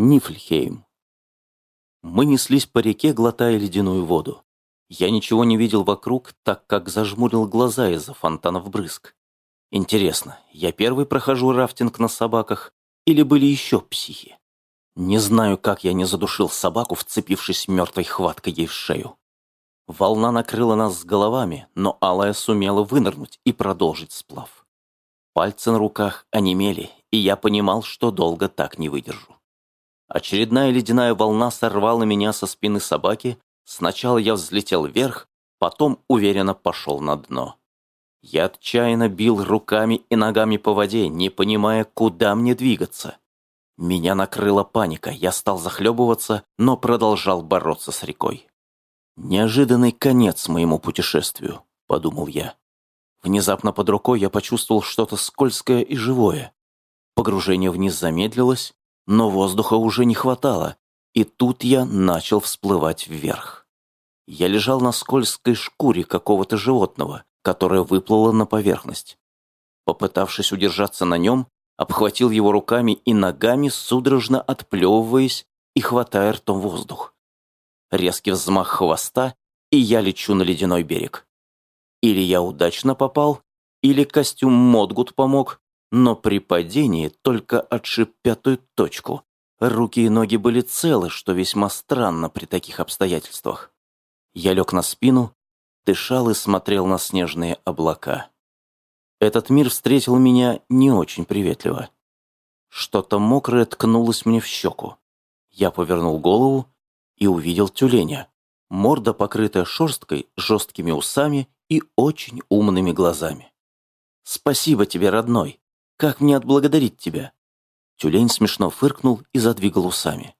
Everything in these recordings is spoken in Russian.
Нифльхейм. Мы неслись по реке, глотая ледяную воду. Я ничего не видел вокруг, так как зажмурил глаза из-за фонтанов брызг. Интересно, я первый прохожу рафтинг на собаках или были еще психи? Не знаю, как я не задушил собаку, вцепившись мертвой хваткой ей в шею. Волна накрыла нас с головами, но Алая сумела вынырнуть и продолжить сплав. Пальцы на руках онемели, и я понимал, что долго так не выдержу. Очередная ледяная волна сорвала меня со спины собаки. Сначала я взлетел вверх, потом уверенно пошел на дно. Я отчаянно бил руками и ногами по воде, не понимая, куда мне двигаться. Меня накрыла паника, я стал захлебываться, но продолжал бороться с рекой. «Неожиданный конец моему путешествию», — подумал я. Внезапно под рукой я почувствовал что-то скользкое и живое. Погружение вниз замедлилось, но воздуха уже не хватало, и тут я начал всплывать вверх. Я лежал на скользкой шкуре какого-то животного, которое выплыло на поверхность. Попытавшись удержаться на нем, обхватил его руками и ногами, судорожно отплевываясь и хватая ртом воздух. Резкий взмах хвоста, и я лечу на ледяной берег. Или я удачно попал, или костюм Модгут помог, но при падении только отшиб пятую точку. Руки и ноги были целы, что весьма странно при таких обстоятельствах. Я лег на спину, дышал и смотрел на снежные облака. Этот мир встретил меня не очень приветливо. Что-то мокрое ткнулось мне в щеку. Я повернул голову и увидел тюленя. Морда, покрытая шерсткой, жесткими усами и очень умными глазами. «Спасибо тебе, родной!» Как мне отблагодарить тебя?» Тюлень смешно фыркнул и задвигал усами.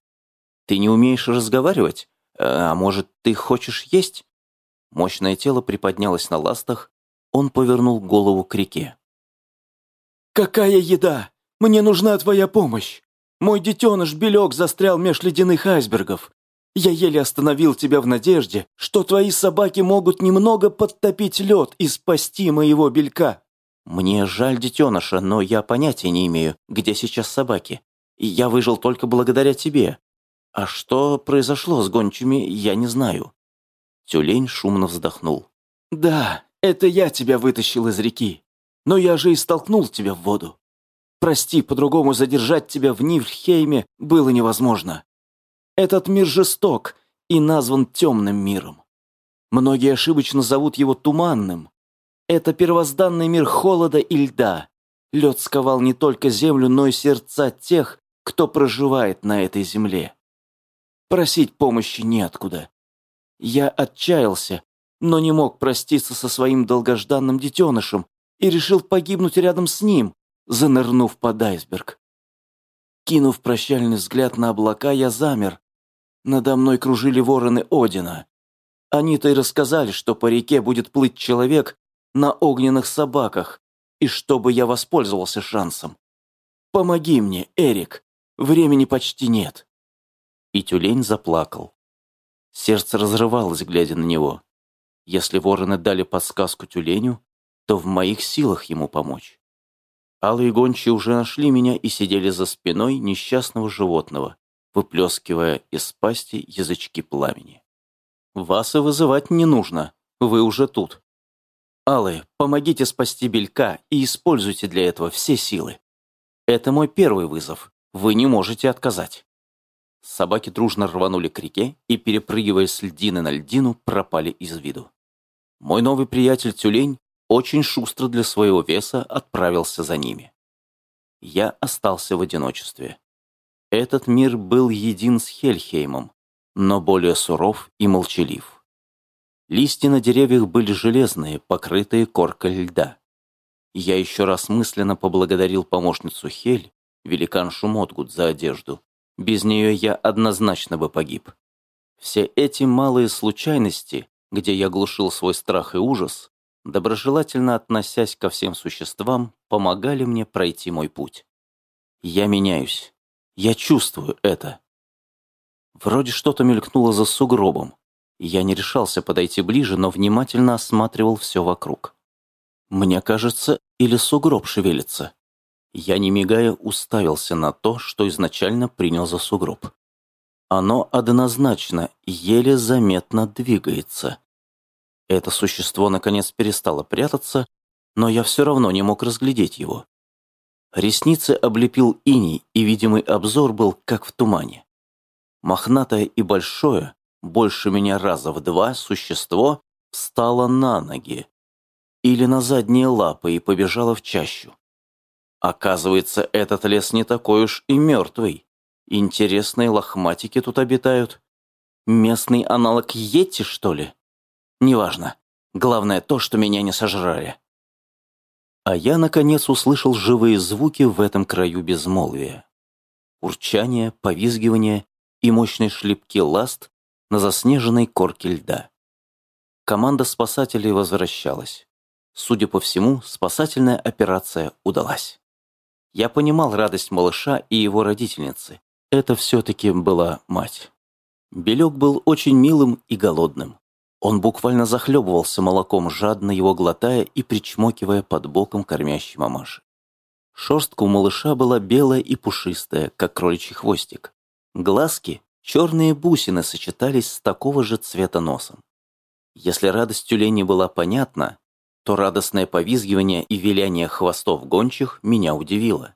«Ты не умеешь разговаривать? А может, ты хочешь есть?» Мощное тело приподнялось на ластах, он повернул голову к реке. «Какая еда? Мне нужна твоя помощь! Мой детеныш Белек застрял меж ледяных айсбергов. Я еле остановил тебя в надежде, что твои собаки могут немного подтопить лед и спасти моего белька». «Мне жаль детеныша, но я понятия не имею, где сейчас собаки. Я выжил только благодаря тебе. А что произошло с гончими, я не знаю». Тюлень шумно вздохнул. «Да, это я тебя вытащил из реки. Но я же и столкнул тебя в воду. Прости, по-другому задержать тебя в Нивльхейме было невозможно. Этот мир жесток и назван темным миром. Многие ошибочно зовут его туманным, это первозданный мир холода и льда. Лед сковал не только землю, но и сердца тех, кто проживает на этой земле. Просить помощи неоткуда. Я отчаялся, но не мог проститься со своим долгожданным детенышем и решил погибнуть рядом с ним, занырнув под айсберг. Кинув прощальный взгляд на облака, я замер. Надо мной кружили вороны Одина. Они-то и рассказали, что по реке будет плыть человек, на огненных собаках, и чтобы я воспользовался шансом. Помоги мне, Эрик, времени почти нет». И тюлень заплакал. Сердце разрывалось, глядя на него. Если вороны дали подсказку тюленю, то в моих силах ему помочь. Алые гончие уже нашли меня и сидели за спиной несчастного животного, выплескивая из пасти язычки пламени. «Вас и вызывать не нужно, вы уже тут», Алые, помогите спасти Белька и используйте для этого все силы. Это мой первый вызов. Вы не можете отказать. Собаки дружно рванули к реке и, перепрыгивая с льдины на льдину, пропали из виду. Мой новый приятель Тюлень очень шустро для своего веса отправился за ними. Я остался в одиночестве. Этот мир был един с Хельхеймом, но более суров и молчалив. Листья на деревьях были железные, покрытые коркой льда. Я еще раз мысленно поблагодарил помощницу Хель, великаншу Мотгут, за одежду. Без нее я однозначно бы погиб. Все эти малые случайности, где я глушил свой страх и ужас, доброжелательно относясь ко всем существам, помогали мне пройти мой путь. Я меняюсь. Я чувствую это. Вроде что-то мелькнуло за сугробом. Я не решался подойти ближе, но внимательно осматривал все вокруг. Мне кажется, или сугроб шевелится. Я, не мигая, уставился на то, что изначально принял за сугроб. Оно однозначно, еле заметно двигается. Это существо наконец перестало прятаться, но я все равно не мог разглядеть его. Ресницы облепил иней, и видимый обзор был как в тумане. Мохнатое и большое, больше меня раза в два, существо встало на ноги или на задние лапы и побежало в чащу. Оказывается, этот лес не такой уж и мертвый. Интересные лохматики тут обитают. Местный аналог Йети, что ли? Неважно. Главное то, что меня не сожрали. А я, наконец, услышал живые звуки в этом краю безмолвия. Урчание, повизгивание и мощные шлепки ласт на заснеженной корке льда. Команда спасателей возвращалась. Судя по всему, спасательная операция удалась. Я понимал радость малыша и его родительницы. Это все-таки была мать. Белек был очень милым и голодным. Он буквально захлебывался молоком, жадно его глотая и причмокивая под боком кормящей мамаши. Шерстка у малыша была белая и пушистая, как кроличий хвостик. Глазки, черные бусины, сочетались с такого же цвета носом. Если радость тюленей была понятна, то радостное повизгивание и виляние хвостов гончих меня удивило.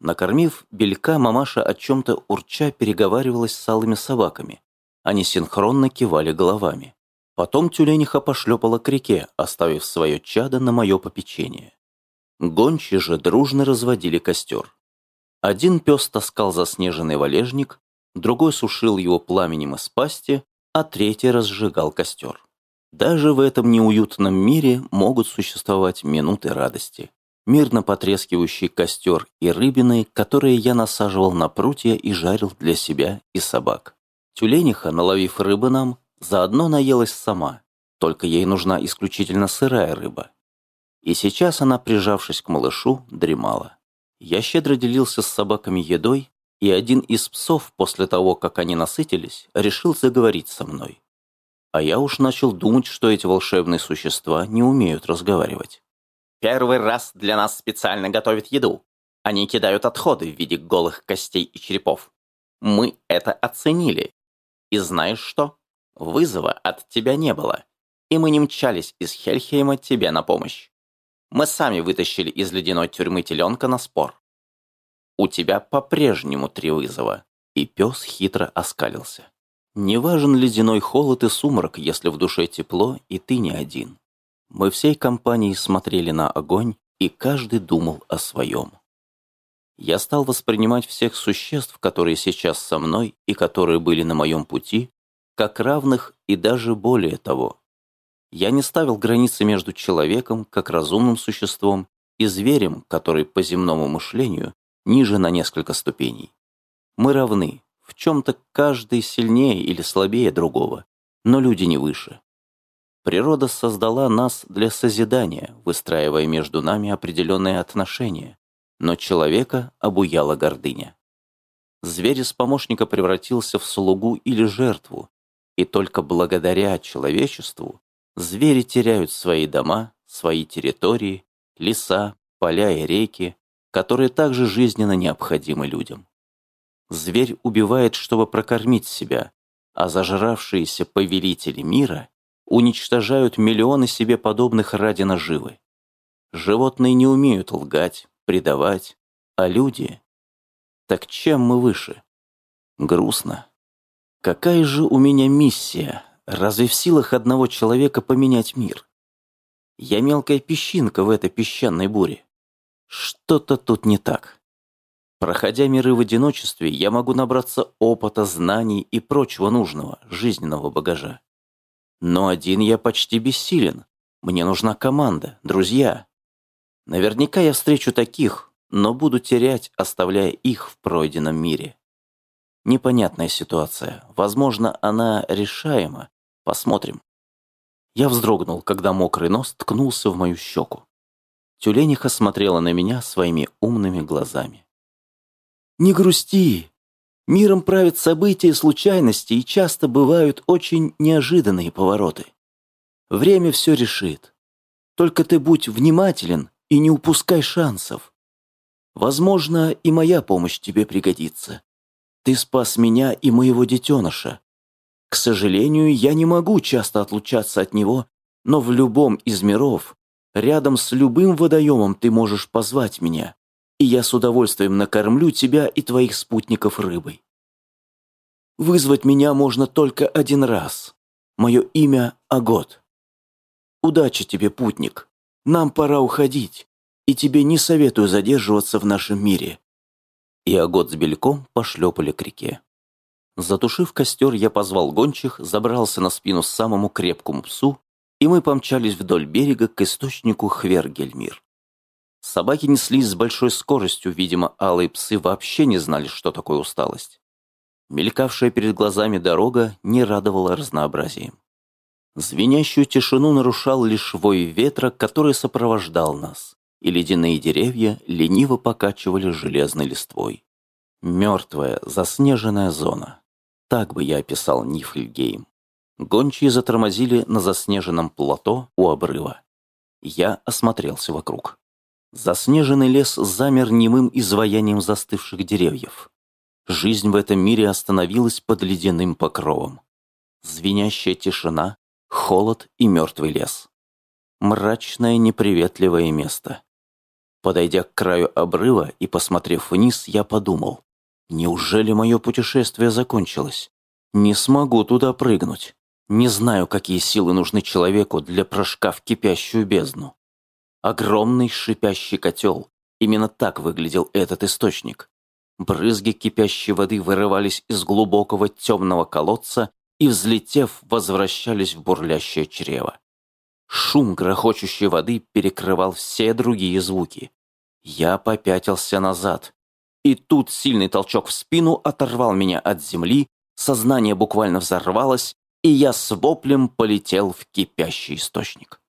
Накормив белька, мамаша о чем-то урча переговаривалась с алыми собаками. Они синхронно кивали головами. Потом тюлениха пошлепала к реке, оставив свое чадо на мое попечение. Гончи же дружно разводили костер. Один пес таскал заснеженный валежник, другой сушил его пламенем из пасти, а третий разжигал костер. Даже в этом неуютном мире могут существовать минуты радости мирно потрескивающий костер и рыбины, которые я насаживал на прутья и жарил для себя и собак. Тюлениха, наловив рыбы нам, заодно наелась сама, только ей нужна исключительно сырая рыба. И сейчас она, прижавшись к малышу, дремала. Я щедро делился с собаками едой, и один из псов, после того, как они насытились, решил заговорить со мной. А я уж начал думать, что эти волшебные существа не умеют разговаривать. Первый раз для нас специально готовят еду. Они кидают отходы в виде голых костей и черепов. Мы это оценили. И знаешь что? Вызова от тебя не было. И мы не мчались из Хельхейма тебе на помощь. Мы сами вытащили из ледяной тюрьмы теленка на спор. У тебя по-прежнему три вызова. И пес хитро оскалился. Не важен ледяной холод и сумрак, если в душе тепло, и ты не один. Мы всей компанией смотрели на огонь, и каждый думал о своем. Я стал воспринимать всех существ, которые сейчас со мной и которые были на моем пути, как равных и даже более того. Я не ставил границы между человеком, как разумным существом, и зверем, который по земному мышлению ниже на несколько ступеней. Мы равны, в чем-то каждый сильнее или слабее другого, но люди не выше. Природа создала нас для созидания, выстраивая между нами определенные отношения, но человека обуяла гордыня. Зверь из помощника превратился в слугу или жертву, и только благодаря человечеству звери теряют свои дома, свои территории, леса, поля и реки, которые также жизненно необходимы людям. Зверь убивает, чтобы прокормить себя, а зажравшиеся повелители мира уничтожают миллионы себе подобных ради наживы. Животные не умеют лгать, предавать, а люди... Так чем мы выше? Грустно. Какая же у меня миссия? Разве в силах одного человека поменять мир? Я мелкая песчинка в этой песчаной буре. Что-то тут не так. Проходя миры в одиночестве, я могу набраться опыта, знаний и прочего нужного, жизненного багажа. Но один я почти бессилен. Мне нужна команда, друзья. Наверняка я встречу таких, но буду терять, оставляя их в пройденном мире. Непонятная ситуация. Возможно, она решаема. Посмотрим. Я вздрогнул, когда мокрый нос ткнулся в мою щеку. Тюлениха смотрела на меня своими умными глазами. «Не грусти!» Миром правят события случайности и часто бывают очень неожиданные повороты. Время все решит. Только ты будь внимателен и не упускай шансов. Возможно, и моя помощь тебе пригодится. Ты спас меня и моего детеныша. К сожалению, я не могу часто отлучаться от него, но в любом из миров, рядом с любым водоемом ты можешь позвать меня, и я с удовольствием накормлю тебя и твоих спутников рыбой. Вызвать меня можно только один раз. Мое имя Агот. Удачи тебе, путник. Нам пора уходить, и тебе не советую задерживаться в нашем мире и Агот с Бельком пошлепали к реке. Затушив костер, я позвал гончих, забрался на спину самому крепкому псу, и мы помчались вдоль берега к источнику Хвергельмир. Собаки неслись с большой скоростью, видимо, алые псы вообще не знали, что такое усталость. Мелькавшая перед глазами дорога не радовала разнообразием. Звенящую тишину нарушал лишь вой ветра, который сопровождал нас и ледяные деревья лениво покачивали железной листвой. Мертвая, заснеженная зона. Так бы я описал Нифльгейм. Гончие затормозили на заснеженном плато у обрыва. Я осмотрелся вокруг. Заснеженный лес замер немым изваянием застывших деревьев. Жизнь в этом мире остановилась под ледяным покровом. Звенящая тишина, холод и мертвый лес. Мрачное неприветливое место. Подойдя к краю обрыва и посмотрев вниз, я подумал, неужели мое путешествие закончилось? Не смогу туда прыгнуть. Не знаю, какие силы нужны человеку для прыжка в кипящую бездну. Огромный шипящий котел. Именно так выглядел этот источник. Брызги кипящей воды вырывались из глубокого темного колодца и, взлетев, возвращались в бурлящее чрево. Шум грохочущей воды перекрывал все другие звуки. Я попятился назад. И тут сильный толчок в спину оторвал меня от земли, сознание буквально взорвалось, и я с воплем полетел в кипящий источник.